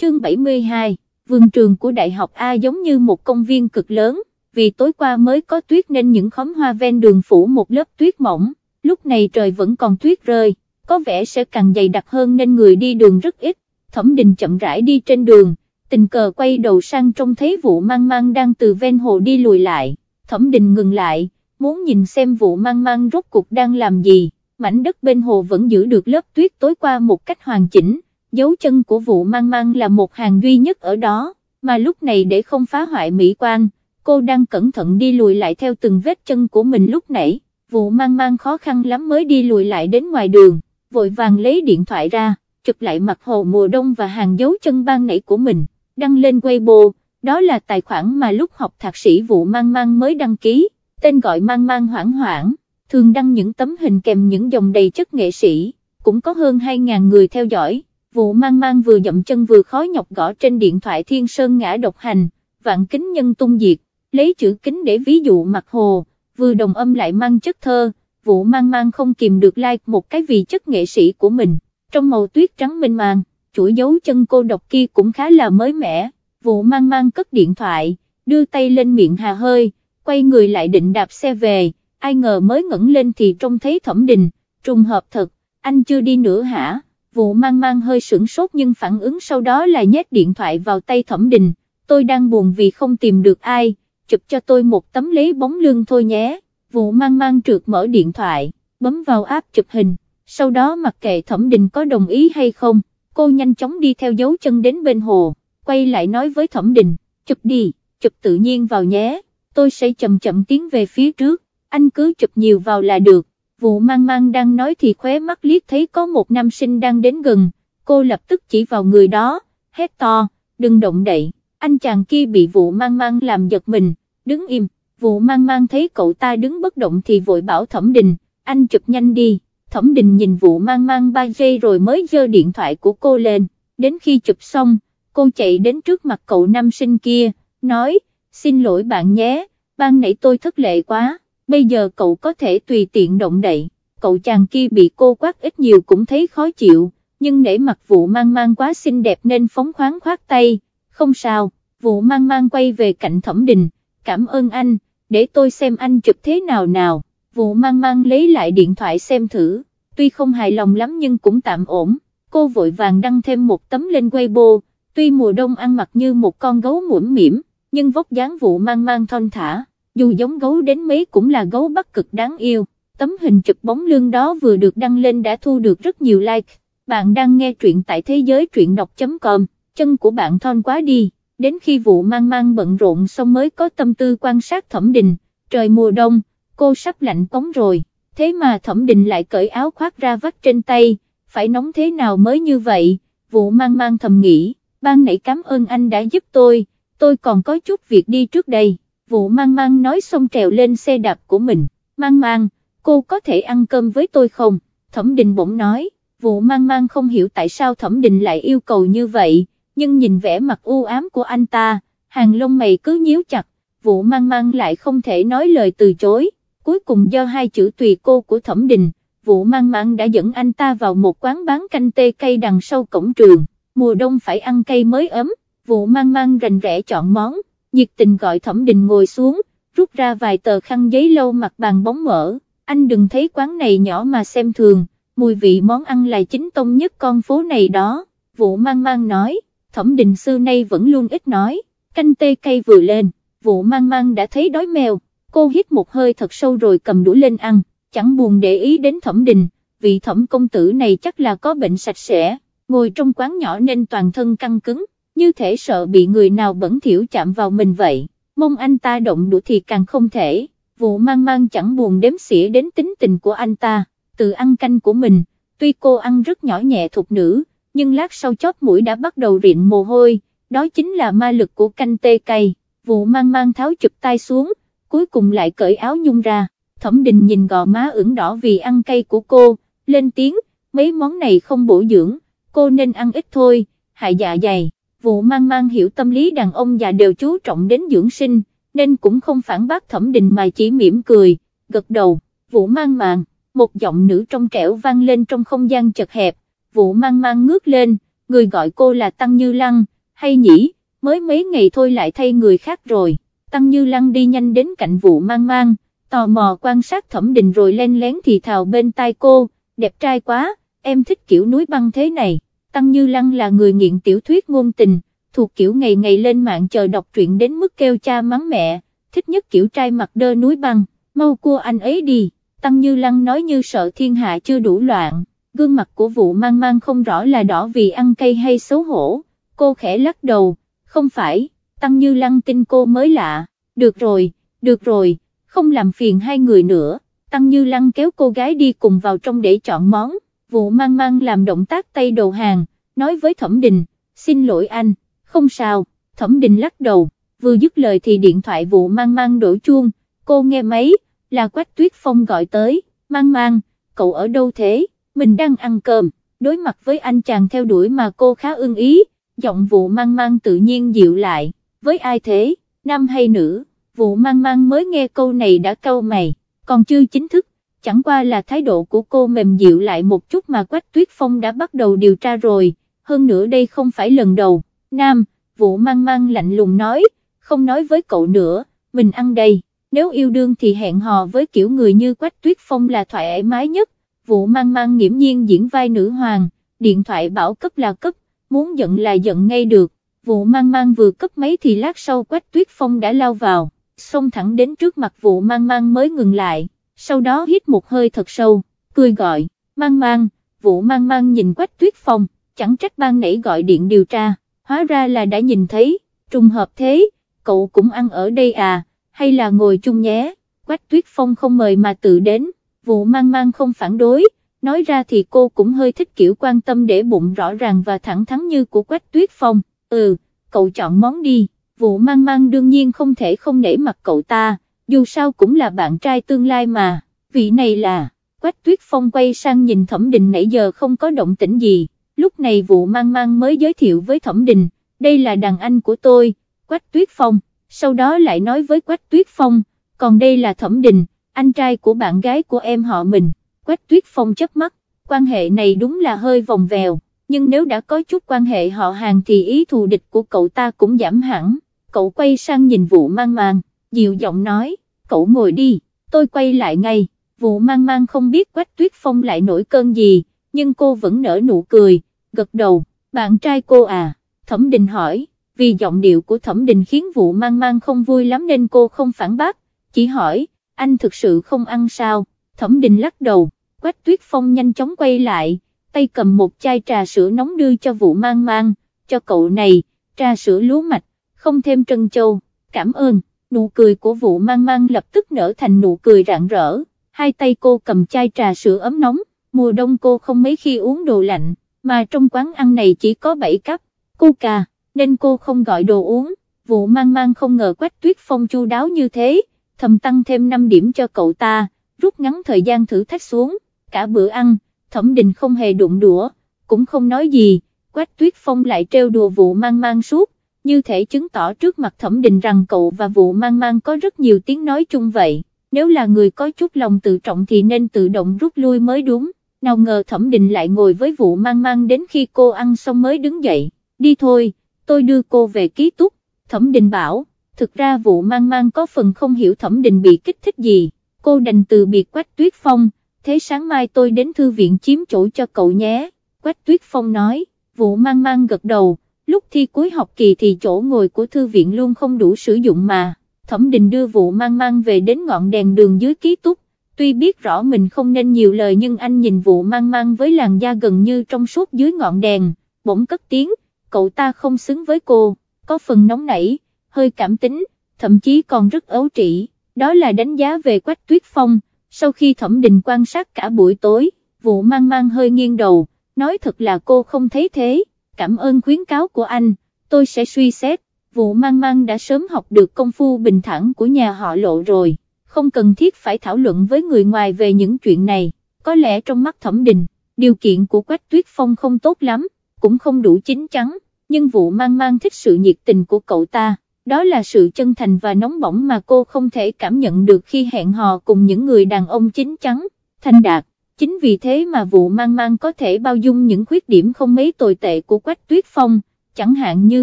chương 72, vườn trường của Đại học A giống như một công viên cực lớn, vì tối qua mới có tuyết nên những khóm hoa ven đường phủ một lớp tuyết mỏng, lúc này trời vẫn còn tuyết rơi, có vẻ sẽ càng dày đặc hơn nên người đi đường rất ít, thẩm đình chậm rãi đi trên đường, tình cờ quay đầu sang trông thấy vụ mang mang đang từ ven hồ đi lùi lại, thẩm đình ngừng lại, muốn nhìn xem vụ mang mang rốt cuộc đang làm gì, mảnh đất bên hồ vẫn giữ được lớp tuyết tối qua một cách hoàn chỉnh, dấu chân của vụ mang mang là một hàng duy nhất ở đó, mà lúc này để không phá hoại mỹ quan, cô đang cẩn thận đi lùi lại theo từng vết chân của mình lúc nãy, vụ mang mang khó khăn lắm mới đi lùi lại đến ngoài đường, vội vàng lấy điện thoại ra, chụp lại mặt hồ mùa đông và hàng dấu chân ban nãy của mình, đăng lên Weibo, đó là tài khoản mà lúc học thạc sĩ vụ mang mang mới đăng ký, tên gọi mang mang hoảng hoảng, thường đăng những tấm hình kèm những dòng đầy chất nghệ sĩ, cũng có hơn 2.000 người theo dõi vụ mang mang vừa dậm chân vừa khó nhọc gõ trên điện thoại thiên sơn ngã độc hành, vạn kính nhân tung diệt, lấy chữ kính để ví dụ mặt hồ, vừa đồng âm lại mang chất thơ, vụ mang mang không kìm được like một cái vì chất nghệ sĩ của mình, trong màu tuyết trắng mênh mang, chuỗi dấu chân cô độc kia cũng khá là mới mẻ, vụ mang mang cất điện thoại, đưa tay lên miệng hà hơi, quay người lại định đạp xe về, ai ngờ mới ngẩng lên thì trông thấy thẩm đình, trùng hợp thật, anh chưa đi nữa hả? Vụ mang mang hơi sửng sốt nhưng phản ứng sau đó là nhét điện thoại vào tay thẩm đình, tôi đang buồn vì không tìm được ai, chụp cho tôi một tấm lấy bóng lưng thôi nhé, vụ mang mang trượt mở điện thoại, bấm vào app chụp hình, sau đó mặc kệ thẩm đình có đồng ý hay không, cô nhanh chóng đi theo dấu chân đến bên hồ, quay lại nói với thẩm đình, chụp đi, chụp tự nhiên vào nhé, tôi sẽ chậm chậm tiến về phía trước, anh cứ chụp nhiều vào là được vụ mang mang đang nói thì khóe mắt liếc thấy có một nam sinh đang đến gần, cô lập tức chỉ vào người đó, hét to, đừng động đậy, anh chàng kia bị vụ mang mang làm giật mình, đứng im, vụ mang mang thấy cậu ta đứng bất động thì vội bảo thẩm đình, anh chụp nhanh đi, thẩm đình nhìn vụ mang mang 3 giây rồi mới giơ điện thoại của cô lên, đến khi chụp xong, cô chạy đến trước mặt cậu nam sinh kia, nói, xin lỗi bạn nhé, ban nãy tôi thất lệ quá bây giờ cậu có thể tùy tiện động đậy, cậu chàng kia bị cô quát ít nhiều cũng thấy khó chịu, nhưng nể mặt vụ mang mang quá xinh đẹp nên phóng khoáng khoát tay, không sao, vụ mang mang quay về cạnh thẩm đình, cảm ơn anh, để tôi xem anh chụp thế nào nào, vụ mang mang lấy lại điện thoại xem thử, tuy không hài lòng lắm nhưng cũng tạm ổn, cô vội vàng đăng thêm một tấm lên Weibo, tuy mùa đông ăn mặc như một con gấu muỗm mỉm, nhưng vóc dáng vụ mang mang thon thả dù giống gấu đến mấy cũng là gấu bắc cực đáng yêu, tấm hình chụp bóng lưng đó vừa được đăng lên đã thu được rất nhiều like, bạn đang nghe truyện tại thế giới truyện đọc.com, chân của bạn thon quá đi, đến khi vụ mang mang bận rộn xong mới có tâm tư quan sát thẩm đình, trời mùa đông, cô sắp lạnh cống rồi, thế mà thẩm đình lại cởi áo khoác ra vắt trên tay, phải nóng thế nào mới như vậy, vụ mang mang thầm nghĩ, ban nãy cảm ơn anh đã giúp tôi, tôi còn có chút việc đi trước đây vụ mang mang nói xong trèo lên xe đạp của mình, mang mang, cô có thể ăn cơm với tôi không, thẩm đình bỗng nói, vụ mang mang không hiểu tại sao thẩm đình lại yêu cầu như vậy, nhưng nhìn vẻ mặt u ám của anh ta, hàng lông mày cứ nhíu chặt, vụ mang mang lại không thể nói lời từ chối, cuối cùng do hai chữ tùy cô của thẩm đình, vụ mang mang đã dẫn anh ta vào một quán bán canh tê cây đằng sau cổng trường, mùa đông phải ăn cây mới ấm, vụ mang mang rành rẽ chọn món, nhiệt tình gọi thẩm đình ngồi xuống, rút ra vài tờ khăn giấy lâu mặt bàn bóng mở, anh đừng thấy quán này nhỏ mà xem thường, mùi vị món ăn là chính tông nhất con phố này đó, vụ mang mang nói, thẩm đình xưa nay vẫn luôn ít nói, canh tê cây vừa lên, vụ mang mang đã thấy đói mèo, cô hít một hơi thật sâu rồi cầm đũa lên ăn, chẳng buồn để ý đến thẩm đình, vị thẩm công tử này chắc là có bệnh sạch sẽ, ngồi trong quán nhỏ nên toàn thân căng cứng, như thể sợ bị người nào bẩn thiểu chạm vào mình vậy, mong anh ta động đũa thì càng không thể, vụ mang mang chẳng buồn đếm xỉa đến tính tình của anh ta, từ ăn canh của mình, tuy cô ăn rất nhỏ nhẹ thục nữ, nhưng lát sau chóp mũi đã bắt đầu rịn mồ hôi, đó chính là ma lực của canh tê cay, vụ mang mang tháo chụp tay xuống, cuối cùng lại cởi áo nhung ra, thẩm đình nhìn gò má ửng đỏ vì ăn cay của cô, lên tiếng, mấy món này không bổ dưỡng, cô nên ăn ít thôi, hại dạ dày vụ mang mang hiểu tâm lý đàn ông già đều chú trọng đến dưỡng sinh, nên cũng không phản bác thẩm đình mà chỉ mỉm cười, gật đầu, vụ mang mang, một giọng nữ trong trẻo vang lên trong không gian chật hẹp, vụ mang mang ngước lên, người gọi cô là Tăng Như Lăng, hay nhỉ, mới mấy ngày thôi lại thay người khác rồi, Tăng Như Lăng đi nhanh đến cạnh vụ mang mang, tò mò quan sát thẩm đình rồi len lén thì thào bên tai cô, đẹp trai quá, em thích kiểu núi băng thế này, Tăng Như Lăng là người nghiện tiểu thuyết ngôn tình, thuộc kiểu ngày ngày lên mạng chờ đọc truyện đến mức kêu cha mắng mẹ, thích nhất kiểu trai mặt đơ núi băng, mau cua anh ấy đi, Tăng Như Lăng nói như sợ thiên hạ chưa đủ loạn, gương mặt của vụ mang mang không rõ là đỏ vì ăn cây hay xấu hổ, cô khẽ lắc đầu, không phải, Tăng Như Lăng tin cô mới lạ, được rồi, được rồi, không làm phiền hai người nữa, Tăng Như Lăng kéo cô gái đi cùng vào trong để chọn món, vụ mang mang làm động tác tay đầu hàng, nói với Thẩm Đình, xin lỗi anh, không sao, Thẩm Đình lắc đầu, vừa dứt lời thì điện thoại vụ mang mang đổ chuông, cô nghe máy, là Quách Tuyết Phong gọi tới, mang mang, cậu ở đâu thế, mình đang ăn cơm, đối mặt với anh chàng theo đuổi mà cô khá ưng ý, giọng vụ mang mang tự nhiên dịu lại, với ai thế, nam hay nữ, vụ mang mang mới nghe câu này đã câu mày, còn chưa chính thức, chẳng qua là thái độ của cô mềm dịu lại một chút mà Quách Tuyết Phong đã bắt đầu điều tra rồi, hơn nữa đây không phải lần đầu, nam, vụ mang mang lạnh lùng nói, không nói với cậu nữa, mình ăn đây, nếu yêu đương thì hẹn hò với kiểu người như Quách Tuyết Phong là thoải mái nhất, vụ mang mang nghiễm nhiên diễn vai nữ hoàng, điện thoại bảo cấp là cấp, muốn giận là giận ngay được, vụ mang mang vừa cấp mấy thì lát sau Quách Tuyết Phong đã lao vào, xông thẳng đến trước mặt vụ mang mang mới ngừng lại, sau đó hít một hơi thật sâu, cười gọi, mang mang, vụ mang mang nhìn Quách Tuyết Phong, chẳng trách ban nãy gọi điện điều tra, hóa ra là đã nhìn thấy, trùng hợp thế, cậu cũng ăn ở đây à, hay là ngồi chung nhé, Quách Tuyết Phong không mời mà tự đến, vụ mang mang không phản đối, nói ra thì cô cũng hơi thích kiểu quan tâm để bụng rõ ràng và thẳng thắn như của Quách Tuyết Phong, ừ, cậu chọn món đi, vụ mang mang đương nhiên không thể không nể mặt cậu ta, dù sao cũng là bạn trai tương lai mà, vị này là, Quách Tuyết Phong quay sang nhìn Thẩm Đình nãy giờ không có động tĩnh gì, lúc này vụ mang mang mới giới thiệu với Thẩm Đình, đây là đàn anh của tôi, Quách Tuyết Phong, sau đó lại nói với Quách Tuyết Phong, còn đây là Thẩm Đình, anh trai của bạn gái của em họ mình, Quách Tuyết Phong chớp mắt, quan hệ này đúng là hơi vòng vèo, nhưng nếu đã có chút quan hệ họ hàng thì ý thù địch của cậu ta cũng giảm hẳn, cậu quay sang nhìn vụ mang mang, dịu giọng nói, cậu ngồi đi, tôi quay lại ngay, vụ mang mang không biết Quách Tuyết Phong lại nổi cơn gì, nhưng cô vẫn nở nụ cười, gật đầu, bạn trai cô à, Thẩm Đình hỏi, vì giọng điệu của Thẩm Đình khiến vụ mang mang không vui lắm nên cô không phản bác, chỉ hỏi, anh thực sự không ăn sao, Thẩm Đình lắc đầu, Quách Tuyết Phong nhanh chóng quay lại, tay cầm một chai trà sữa nóng đưa cho vụ mang mang, cho cậu này, trà sữa lúa mạch, không thêm trân châu, cảm ơn, nụ cười của vụ mang mang lập tức nở thành nụ cười rạng rỡ, hai tay cô cầm chai trà sữa ấm nóng, mùa đông cô không mấy khi uống đồ lạnh, mà trong quán ăn này chỉ có 7 cắp, coca, nên cô không gọi đồ uống, vụ mang mang không ngờ Quách Tuyết Phong chu đáo như thế, thầm tăng thêm 5 điểm cho cậu ta, rút ngắn thời gian thử thách xuống, cả bữa ăn, thẩm định không hề đụng đũa, cũng không nói gì, Quách Tuyết Phong lại trêu đùa vụ mang mang suốt, như thể chứng tỏ trước mặt thẩm định rằng cậu và vụ mang mang có rất nhiều tiếng nói chung vậy, nếu là người có chút lòng tự trọng thì nên tự động rút lui mới đúng, nào ngờ thẩm định lại ngồi với vụ mang mang đến khi cô ăn xong mới đứng dậy, đi thôi, tôi đưa cô về ký túc, thẩm định bảo, thực ra vụ mang mang có phần không hiểu thẩm định bị kích thích gì, cô đành từ biệt Quách Tuyết Phong, thế sáng mai tôi đến thư viện chiếm chỗ cho cậu nhé, Quách Tuyết Phong nói, vụ mang mang gật đầu, lúc thi cuối học kỳ thì chỗ ngồi của thư viện luôn không đủ sử dụng mà, thẩm đình đưa vụ mang mang về đến ngọn đèn đường dưới ký túc, tuy biết rõ mình không nên nhiều lời nhưng anh nhìn vụ mang mang với làn da gần như trong suốt dưới ngọn đèn, bỗng cất tiếng, cậu ta không xứng với cô, có phần nóng nảy, hơi cảm tính, thậm chí còn rất ấu trĩ, đó là đánh giá về Quách Tuyết Phong, sau khi thẩm đình quan sát cả buổi tối, vụ mang mang hơi nghiêng đầu, nói thật là cô không thấy thế, cảm ơn khuyến cáo của anh, tôi sẽ suy xét, vụ mang mang đã sớm học được công phu bình thản của nhà họ lộ rồi, không cần thiết phải thảo luận với người ngoài về những chuyện này, có lẽ trong mắt thẩm Đình, điều kiện của Quách Tuyết Phong không tốt lắm, cũng không đủ chín chắn, nhưng vụ mang mang thích sự nhiệt tình của cậu ta đó là sự chân thành và nóng bỏng mà cô không thể cảm nhận được khi hẹn hò cùng những người đàn ông chính chắn, thanh đạt, chính vì thế mà vụ mang mang có thể bao dung những khuyết điểm không mấy tồi tệ của Quách Tuyết Phong, chẳng hạn như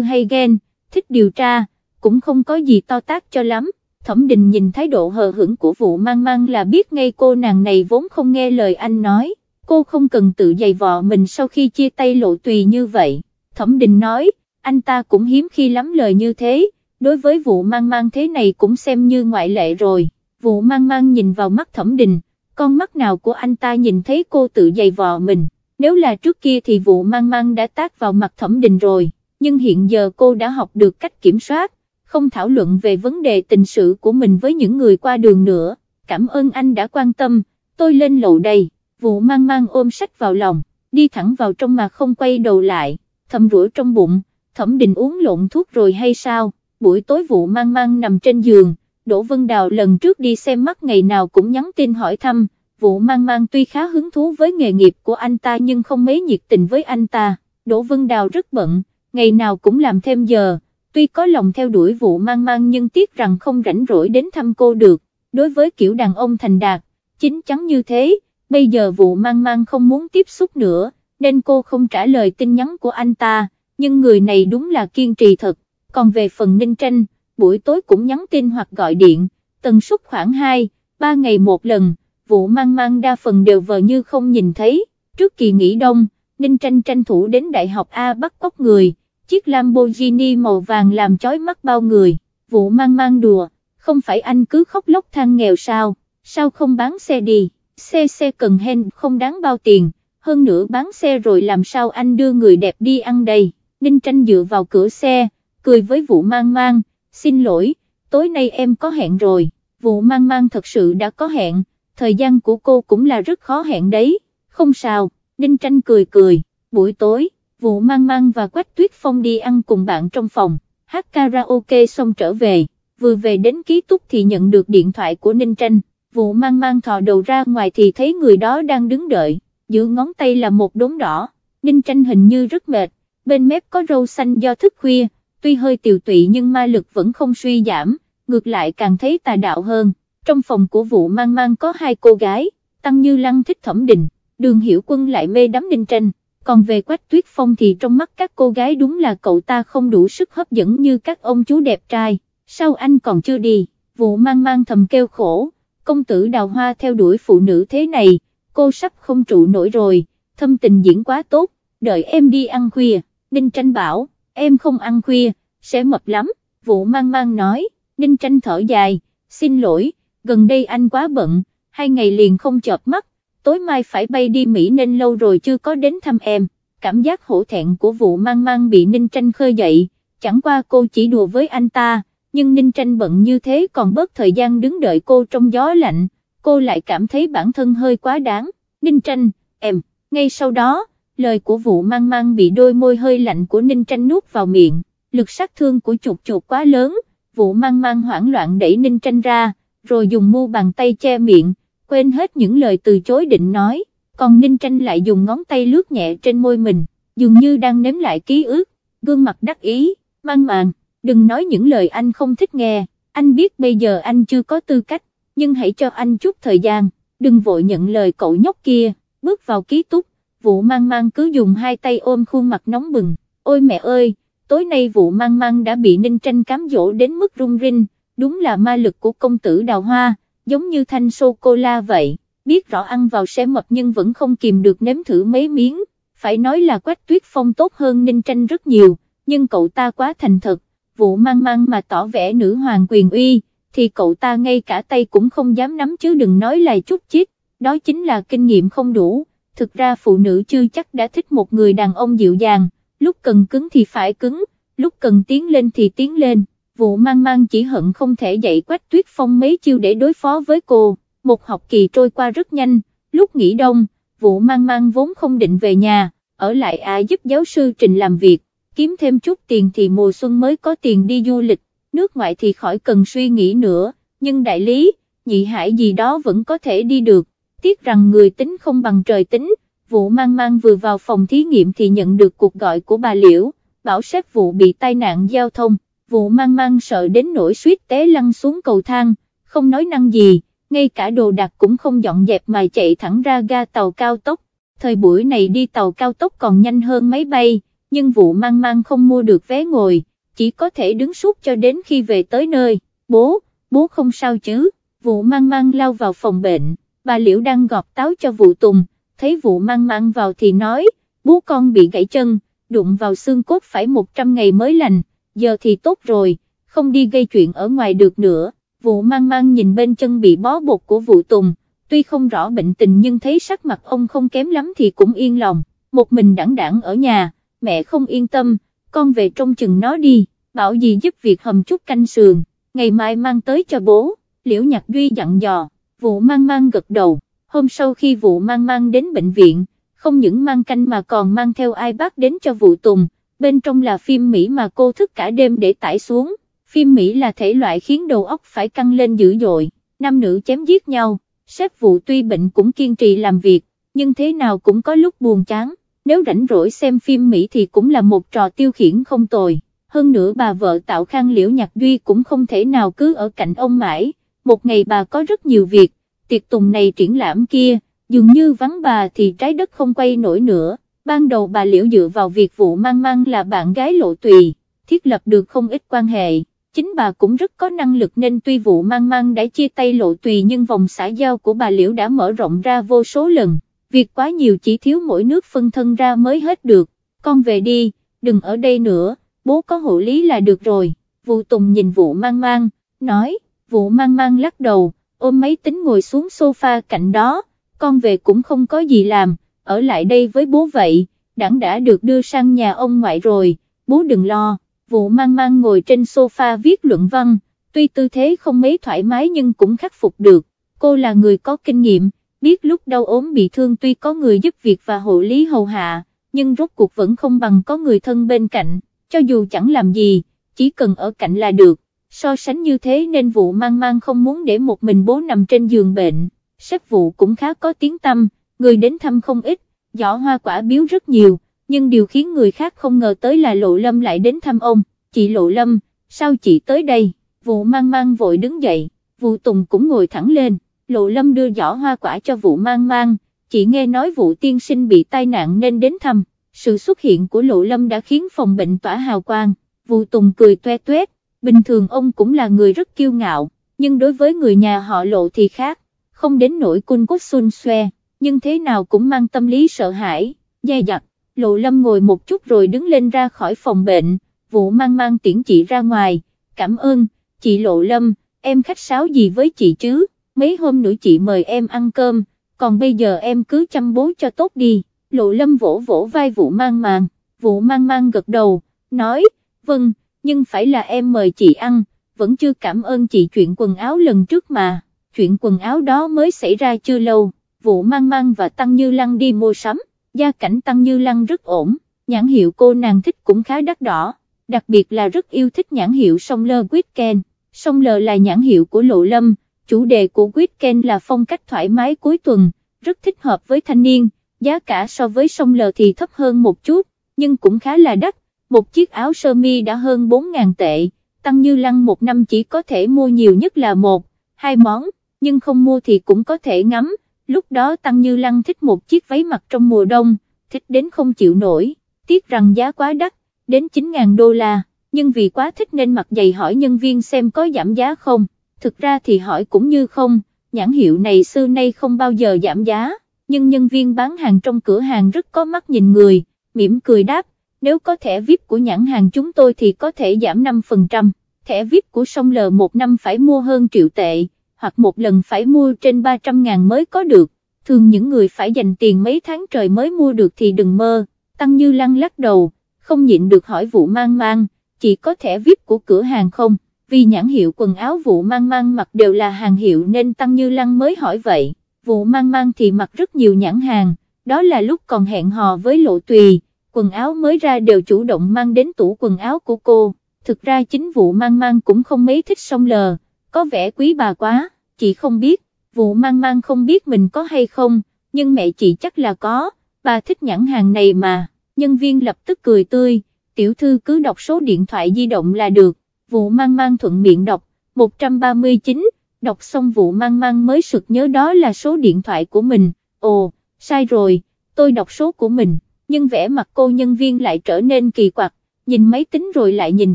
hay ghen, thích điều tra, cũng không có gì to tác cho lắm. Thẩm Đình nhìn thái độ hờ hững của vụ mang mang là biết ngay cô nàng này vốn không nghe lời anh nói, cô không cần tự giày vò mình sau khi chia tay lộ tùy như vậy. Thẩm Đình nói, anh ta cũng hiếm khi lắm lời như thế, đối với vụ mang mang thế này cũng xem như ngoại lệ rồi. Vụ mang mang nhìn vào mắt Thẩm Đình, con mắt nào của anh ta nhìn thấy cô tự giày vò mình, nếu là trước kia thì vụ mang mang đã tác vào mặt Thẩm Đình rồi, nhưng hiện giờ cô đã học được cách kiểm soát, không thảo luận về vấn đề tình sự của mình với những người qua đường nữa, cảm ơn anh đã quan tâm, tôi lên lầu đây, vụ mang mang ôm sách vào lòng, đi thẳng vào trong mà không quay đầu lại, thầm rủa trong bụng, thẩm đình uống lộn thuốc rồi hay sao, buổi tối vụ mang mang nằm trên giường, Đỗ Vân Đào lần trước đi xem mắt ngày nào cũng nhắn tin hỏi thăm, vụ mang mang tuy khá hứng thú với nghề nghiệp của anh ta nhưng không mấy nhiệt tình với anh ta, Đỗ Vân Đào rất bận, ngày nào cũng làm thêm giờ. Tuy có lòng theo đuổi vụ mang mang nhưng tiếc rằng không rảnh rỗi đến thăm cô được, đối với kiểu đàn ông thành đạt, chính chắn như thế, bây giờ vụ mang mang không muốn tiếp xúc nữa, nên cô không trả lời tin nhắn của anh ta, nhưng người này đúng là kiên trì thật, còn về phần ninh tranh, buổi tối cũng nhắn tin hoặc gọi điện, tần suất khoảng 2, 3 ngày một lần, vụ mang mang đa phần đều vờ như không nhìn thấy, trước kỳ nghỉ đông, ninh tranh tranh thủ đến đại học A bắt cóc người chiếc Lamborghini màu vàng làm chói mắt bao người, vụ mang mang đùa, không phải anh cứ khóc lóc than nghèo sao, sao không bán xe đi, xe xe cần hen không đáng bao tiền, hơn nữa bán xe rồi làm sao anh đưa người đẹp đi ăn đây, Ninh Tranh dựa vào cửa xe, cười với vụ mang mang, xin lỗi, tối nay em có hẹn rồi, vụ mang mang thật sự đã có hẹn, thời gian của cô cũng là rất khó hẹn đấy, không sao, Ninh Tranh cười cười, buổi tối vụ mang mang và Quách Tuyết Phong đi ăn cùng bạn trong phòng, hát karaoke xong trở về, vừa về đến ký túc thì nhận được điện thoại của Ninh Tranh, vụ mang mang thò đầu ra ngoài thì thấy người đó đang đứng đợi, giữa ngón tay là một đốm đỏ, Ninh Tranh hình như rất mệt, bên mép có râu xanh do thức khuya, tuy hơi tiều tụy nhưng ma lực vẫn không suy giảm, ngược lại càng thấy tà đạo hơn, trong phòng của vụ mang mang có hai cô gái, Tăng Như Lăng thích thẩm đình, đường hiểu quân lại mê đắm Ninh Tranh. Còn về Quách Tuyết Phong thì trong mắt các cô gái đúng là cậu ta không đủ sức hấp dẫn như các ông chú đẹp trai, sao anh còn chưa đi, vụ mang mang thầm kêu khổ, công tử đào hoa theo đuổi phụ nữ thế này, cô sắp không trụ nổi rồi, thâm tình diễn quá tốt, đợi em đi ăn khuya, Ninh Tranh bảo, em không ăn khuya, sẽ mập lắm, vụ mang mang nói, Ninh Tranh thở dài, xin lỗi, gần đây anh quá bận, hai ngày liền không chợp mắt, tối mai phải bay đi Mỹ nên lâu rồi chưa có đến thăm em, cảm giác hổ thẹn của vụ mang mang bị Ninh Tranh khơi dậy, chẳng qua cô chỉ đùa với anh ta, nhưng Ninh Tranh bận như thế còn bớt thời gian đứng đợi cô trong gió lạnh, cô lại cảm thấy bản thân hơi quá đáng, Ninh Tranh, em, ngay sau đó, lời của vụ mang mang bị đôi môi hơi lạnh của Ninh Tranh nuốt vào miệng, lực sát thương của chuột chuột quá lớn, vụ mang mang hoảng loạn đẩy Ninh Tranh ra, rồi dùng mu bàn tay che miệng, quên hết những lời từ chối định nói, còn Ninh Tranh lại dùng ngón tay lướt nhẹ trên môi mình, dường như đang nếm lại ký ức, gương mặt đắc ý, mang màng, đừng nói những lời anh không thích nghe, anh biết bây giờ anh chưa có tư cách, nhưng hãy cho anh chút thời gian, đừng vội nhận lời cậu nhóc kia, bước vào ký túc, vụ mang mang cứ dùng hai tay ôm khuôn mặt nóng bừng, ôi mẹ ơi, tối nay vụ mang mang đã bị Ninh Tranh cám dỗ đến mức rung rinh, đúng là ma lực của công tử đào hoa giống như thanh sô-cô-la vậy, biết rõ ăn vào sẽ mập nhưng vẫn không kìm được nếm thử mấy miếng, phải nói là Quách Tuyết Phong tốt hơn Ninh Tranh rất nhiều, nhưng cậu ta quá thành thật, vụ mang mang mà tỏ vẻ nữ hoàng quyền uy, thì cậu ta ngay cả tay cũng không dám nắm chứ đừng nói là chút chít, đó chính là kinh nghiệm không đủ, thực ra phụ nữ chưa chắc đã thích một người đàn ông dịu dàng, lúc cần cứng thì phải cứng, lúc cần tiến lên thì tiến lên vụ mang mang chỉ hận không thể dạy Quách Tuyết Phong mấy chiêu để đối phó với cô, một học kỳ trôi qua rất nhanh, lúc nghỉ đông, vụ mang mang vốn không định về nhà, ở lại à giúp giáo sư Trình làm việc, kiếm thêm chút tiền thì mùa xuân mới có tiền đi du lịch, nước ngoại thì khỏi cần suy nghĩ nữa, nhưng đại lý, nhị hải gì đó vẫn có thể đi được, tiếc rằng người tính không bằng trời tính, vụ mang mang vừa vào phòng thí nghiệm thì nhận được cuộc gọi của bà Liễu, bảo sếp vụ bị tai nạn giao thông. Vụ mang mang sợ đến nỗi suýt té lăn xuống cầu thang, không nói năng gì, ngay cả đồ đạc cũng không dọn dẹp mà chạy thẳng ra ga tàu cao tốc, thời buổi này đi tàu cao tốc còn nhanh hơn máy bay, nhưng vụ mang mang không mua được vé ngồi, chỉ có thể đứng suốt cho đến khi về tới nơi, bố, bố không sao chứ, vụ mang mang lao vào phòng bệnh, bà Liễu đang gọt táo cho vụ tùng, thấy vụ mang mang vào thì nói, bố con bị gãy chân, đụng vào xương cốt phải 100 ngày mới lành, giờ thì tốt rồi, không đi gây chuyện ở ngoài được nữa, vụ mang mang nhìn bên chân bị bó bột của vụ tùng, tuy không rõ bệnh tình nhưng thấy sắc mặt ông không kém lắm thì cũng yên lòng, một mình đẳng đẳng ở nhà, mẹ không yên tâm, con về trông chừng nó đi, bảo gì giúp việc hầm chút canh sườn, ngày mai mang tới cho bố, liễu nhạc duy dặn dò, vụ mang mang gật đầu, hôm sau khi vụ mang mang đến bệnh viện, không những mang canh mà còn mang theo iPad đến cho vụ tùng, bên trong là phim Mỹ mà cô thức cả đêm để tải xuống, phim Mỹ là thể loại khiến đầu óc phải căng lên dữ dội, nam nữ chém giết nhau, sếp vụ tuy bệnh cũng kiên trì làm việc, nhưng thế nào cũng có lúc buồn chán, nếu rảnh rỗi xem phim Mỹ thì cũng là một trò tiêu khiển không tồi, hơn nữa bà vợ tạo khang liễu nhạc duy cũng không thể nào cứ ở cạnh ông mãi, một ngày bà có rất nhiều việc, tiệc tùng này triển lãm kia, dường như vắng bà thì trái đất không quay nổi nữa, ban đầu bà liễu dựa vào việc vụ mang mang là bạn gái lộ tùy, thiết lập được không ít quan hệ, chính bà cũng rất có năng lực nên tuy vụ mang mang đã chia tay lộ tùy nhưng vòng xã giao của bà liễu đã mở rộng ra vô số lần, việc quá nhiều chỉ thiếu mỗi nước phân thân ra mới hết được, con về đi, đừng ở đây nữa, bố có hộ lý là được rồi, vụ tùng nhìn vụ mang mang, nói, vụ mang mang lắc đầu, ôm máy tính ngồi xuống sofa cạnh đó, con về cũng không có gì làm, ở lại đây với bố vậy, đảng đã được đưa sang nhà ông ngoại rồi, bố đừng lo, vụ mang mang ngồi trên sofa viết luận văn, tuy tư thế không mấy thoải mái nhưng cũng khắc phục được, cô là người có kinh nghiệm, biết lúc đau ốm bị thương tuy có người giúp việc và hộ lý hầu hạ, nhưng rốt cuộc vẫn không bằng có người thân bên cạnh, cho dù chẳng làm gì, chỉ cần ở cạnh là được, so sánh như thế nên vụ mang mang không muốn để một mình bố nằm trên giường bệnh, sếp vụ cũng khá có tiếng tâm, người đến thăm không ít, giỏ hoa quả biếu rất nhiều, nhưng điều khiến người khác không ngờ tới là Lộ Lâm lại đến thăm ông, chị Lộ Lâm, sao chị tới đây, vụ mang mang vội đứng dậy, vụ tùng cũng ngồi thẳng lên, Lộ Lâm đưa giỏ hoa quả cho vụ mang mang, chị nghe nói vụ tiên sinh bị tai nạn nên đến thăm, sự xuất hiện của Lộ Lâm đã khiến phòng bệnh tỏa hào quang, vụ tùng cười toe toét, bình thường ông cũng là người rất kiêu ngạo, nhưng đối với người nhà họ Lộ thì khác, không đến nỗi cun cốt xun xoe, nhưng thế nào cũng mang tâm lý sợ hãi, dè dặt, Lộ Lâm ngồi một chút rồi đứng lên ra khỏi phòng bệnh, vụ mang mang tiễn chị ra ngoài, cảm ơn, chị Lộ Lâm, em khách sáo gì với chị chứ, mấy hôm nữa chị mời em ăn cơm, còn bây giờ em cứ chăm bố cho tốt đi, Lộ Lâm vỗ vỗ vai vụ mang mang. vụ mang mang gật đầu, nói, vâng, nhưng phải là em mời chị ăn, vẫn chưa cảm ơn chị chuyện quần áo lần trước mà, chuyện quần áo đó mới xảy ra chưa lâu, vụ mang mang và Tăng Như Lăng đi mua sắm, gia cảnh Tăng Như Lăng rất ổn, nhãn hiệu cô nàng thích cũng khá đắt đỏ, đặc biệt là rất yêu thích nhãn hiệu sông lơ quýt ken sông lơ là nhãn hiệu của Lộ Lâm, chủ đề của quýt ken là phong cách thoải mái cuối tuần, rất thích hợp với thanh niên, giá cả so với sông lờ thì thấp hơn một chút, nhưng cũng khá là đắt, một chiếc áo sơ mi đã hơn 4.000 tệ, Tăng Như Lăng một năm chỉ có thể mua nhiều nhất là một, hai món, nhưng không mua thì cũng có thể ngắm, lúc đó Tăng Như Lăng thích một chiếc váy mặc trong mùa đông, thích đến không chịu nổi, tiếc rằng giá quá đắt, đến 9.000 đô la, nhưng vì quá thích nên mặc giày hỏi nhân viên xem có giảm giá không, thực ra thì hỏi cũng như không, nhãn hiệu này xưa nay không bao giờ giảm giá, nhưng nhân viên bán hàng trong cửa hàng rất có mắt nhìn người, mỉm cười đáp, nếu có thẻ VIP của nhãn hàng chúng tôi thì có thể giảm 5%, thẻ VIP của sông L một năm phải mua hơn triệu tệ, hoặc một lần phải mua trên 300 ngàn mới có được, thường những người phải dành tiền mấy tháng trời mới mua được thì đừng mơ, Tăng Như Lăng lắc đầu, không nhịn được hỏi vụ mang mang, chỉ có thẻ VIP của cửa hàng không, vì nhãn hiệu quần áo vụ mang mang mặc đều là hàng hiệu nên Tăng Như Lăng mới hỏi vậy, vụ mang mang thì mặc rất nhiều nhãn hàng, đó là lúc còn hẹn hò với lộ tùy quần áo mới ra đều chủ động mang đến tủ quần áo của cô, thực ra chính vụ mang mang cũng không mấy thích sông lờ, có vẻ quý bà quá, chị không biết, vụ mang mang không biết mình có hay không, nhưng mẹ chị chắc là có, bà thích nhãn hàng này mà, nhân viên lập tức cười tươi, tiểu thư cứ đọc số điện thoại di động là được, vụ mang mang thuận miệng đọc, 139, đọc xong vụ mang mang mới sực nhớ đó là số điện thoại của mình, ồ, sai rồi, tôi đọc số của mình, nhưng vẻ mặt cô nhân viên lại trở nên kỳ quặc, nhìn máy tính rồi lại nhìn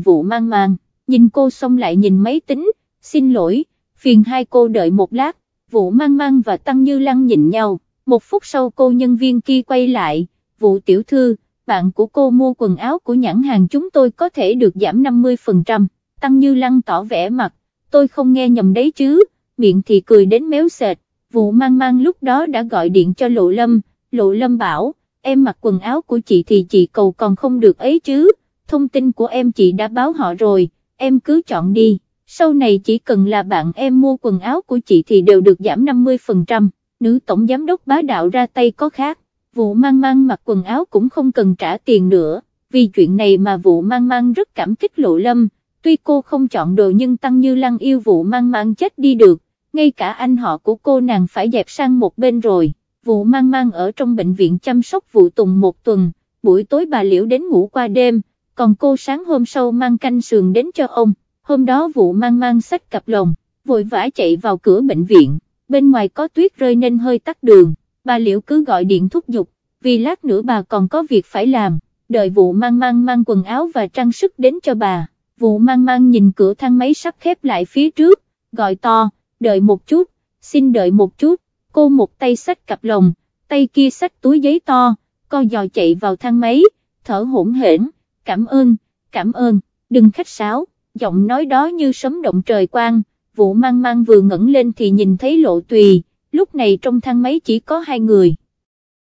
vụ mang mang, nhìn cô xong lại nhìn máy tính, xin lỗi, phiền hai cô đợi một lát, vụ mang mang và Tăng Như Lăng nhìn nhau, một phút sau cô nhân viên kia quay lại, vụ tiểu thư, bạn của cô mua quần áo của nhãn hàng chúng tôi có thể được giảm 50%, Tăng Như Lăng tỏ vẻ mặt, tôi không nghe nhầm đấy chứ, miệng thì cười đến méo sệt, vụ mang mang lúc đó đã gọi điện cho Lộ Lâm, Lộ Lâm bảo, em mặc quần áo của chị thì chị cầu còn không được ấy chứ, thông tin của em chị đã báo họ rồi, em cứ chọn đi, sau này chỉ cần là bạn em mua quần áo của chị thì đều được giảm 50%, nữ tổng giám đốc bá đạo ra tay có khác, vụ mang mang mặc quần áo cũng không cần trả tiền nữa, vì chuyện này mà vụ mang mang rất cảm kích Lộ Lâm, tuy cô không chọn đồ nhưng Tăng Như Lăng yêu vụ mang mang chết đi được, ngay cả anh họ của cô nàng phải dẹp sang một bên rồi, vụ mang mang ở trong bệnh viện chăm sóc vụ tùng một tuần, buổi tối bà Liễu đến ngủ qua đêm, còn cô sáng hôm sau mang canh sườn đến cho ông, hôm đó vụ mang mang sách cặp lồng, vội vã chạy vào cửa bệnh viện, bên ngoài có tuyết rơi nên hơi tắt đường, bà Liễu cứ gọi điện thúc giục, vì lát nữa bà còn có việc phải làm, đợi vụ mang mang mang quần áo và trang sức đến cho bà vụ mang mang nhìn cửa thang máy sắp khép lại phía trước, gọi to, đợi một chút, xin đợi một chút, cô một tay xách cặp lồng, tay kia xách túi giấy to, co giò chạy vào thang máy, thở hổn hển, cảm ơn, cảm ơn, đừng khách sáo, giọng nói đó như sấm động trời quang, vụ mang mang vừa ngẩng lên thì nhìn thấy lộ tùy, lúc này trong thang máy chỉ có hai người.